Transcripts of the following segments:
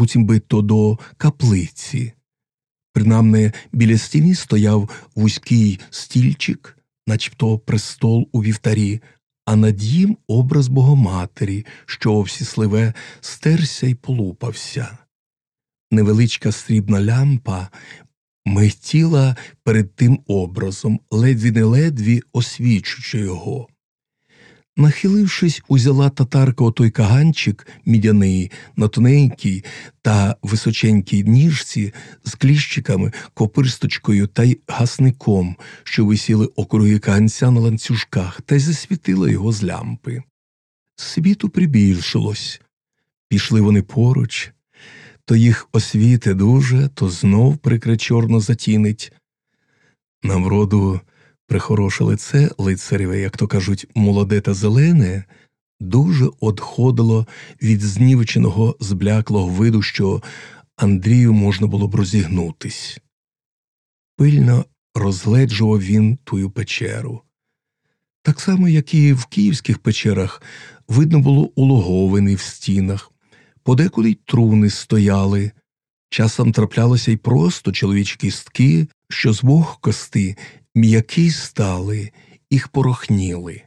буцім би то до каплиці. Принаймні, біля стіни стояв вузький стільчик, начебто престол у вівтарі, а над їм образ Богоматері, що овсісливе стерся й полупався. Невеличка срібна лямпа михтіла перед тим образом, ледві не ледві освічуючи його. Нахилившись, узяла татарка отой каганчик мідяний на тоненькій та височенькій ніжці з кліщиками, копирсточкою та й гасником, що висіли округи каганця на ланцюжках, та й засвітила його з лямпи. Світу прибільшилось. Пішли вони поруч, то їх освіти дуже, то знов прикре чорно затінить. На вроду прихороше лице лицареве, як то кажуть, молоде та зелене, дуже одходило від знівеченого збляклого виду, що Андрію можна було б розігнутись. Пильно розгледжував він тую печеру. Так само, як і в київських печерах, видно було улоговини в стінах, подекуди й труни стояли. Часом траплялося й просто чоловічі кістки, що з вогкости м'які стали, їх порохніли.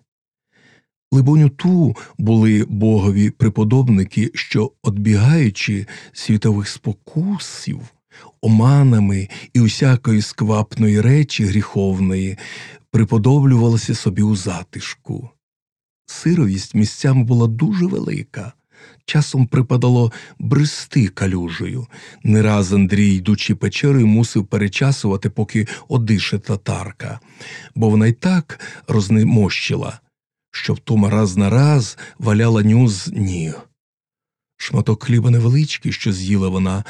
Либоню, ту були богові преподобники, що, одбігаючи світових спокусів, оманами і усякої сквапної речі гріховної, приподоблювалися собі у затишку. Сировість місцями була дуже велика. Часом припадало брести калюжею. Не раз Андрій, йдучи печерою, мусив перечасувати, поки одише татарка, бо вона й так рознемощила, що втома раз на раз валяла нюз ніг. Шматок хліба невеличкий, що з'їла вона,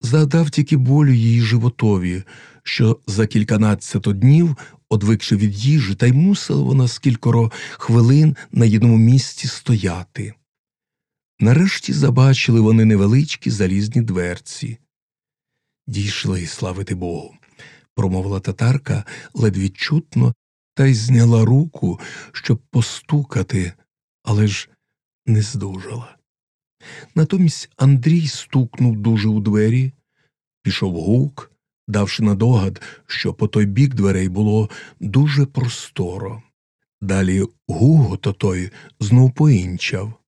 задав тільки болю її животові, що за кільканадцято днів, одвикши від їжі, та й мусила вона скількоро хвилин на єдному місці стояти. Нарешті забачили вони невеличкі залізні дверці. Дійшли, славити Богу, промовила татарка ледве чутно та й зняла руку, щоб постукати, але ж не здужала. Натомість Андрій стукнув дуже у двері, пішов гук, давши на догад, що по той бік дверей було дуже просторо. Далі гугото той знов поінчав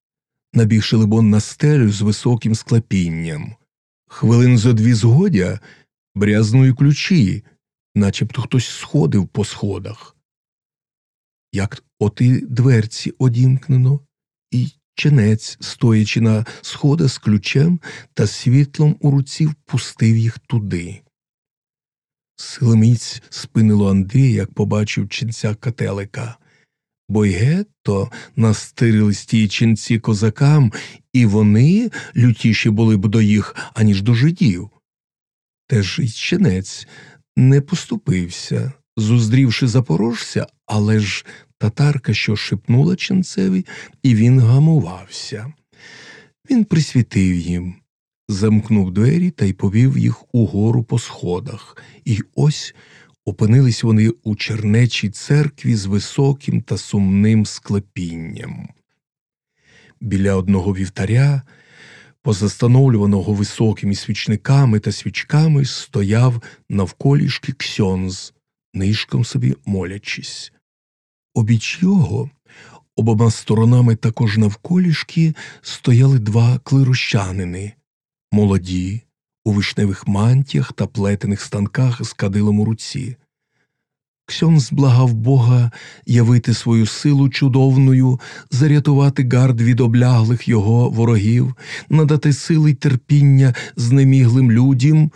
набігши, либон, на стелю з високим склепінням. Хвилин зо дві згодя брязнули ключі, начебто хтось сходив по сходах. Як оти дверці одімкнено, і ченець, стоячи на сходах з ключем та світлом у руці, впустив їх туди. Силоміць спинило Андрія, як побачив ченця кателика бо й гетто настирились ті ченці козакам, і вони лютіші були б до їх, аніж до жидів. Теж й ченець не поступився, зуздрівши запорожця, але ж татарка, що шепнула ченцеві, і він гамувався. Він присвітив їм, замкнув двері та й повів їх угору по сходах, і ось опинились вони у чернечій церкві з високим та сумним склепінням. Біля одного вівтаря, позастановлюваного високими свічниками та свічками, стояв навколішки ксьонз, нишком собі молячись. Обіч його обома сторонами також навколішки стояли два клирущанини молоді, у вишневих мантіях та плетених станках з кадилом у руці. Ксьон зблагав Бога явити свою силу чудовною, зарятувати гард від обляглих його ворогів, надати сили й терпіння знеміглим людям,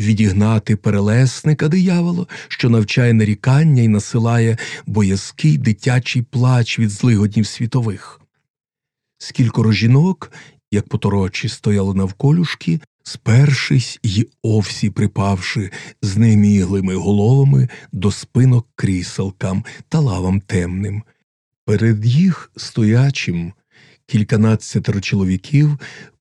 відігнати перелесника дияволо, що навчає нарікання і насилає боязкий дитячий плач від злигоднів світових. Скількоро жінок, як поторочі, стояли навколюшки, спершись й овсі припавши з неміглими головами до спинок кріселкам та лавам темним. Перед їх стоячим кільканадцятеро чоловіків,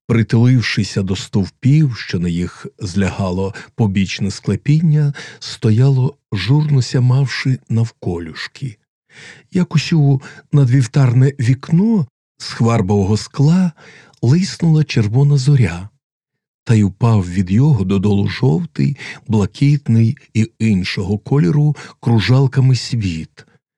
притулившися до стовпів, що на їх злягало побічне склепіння, стояло журно сямавши навколюшки. Якось у надвівтарне вікно з хварбового скла лиснула червона зоря та й упав від його додолу жовтий, блакитний і іншого кольору кружалками світ,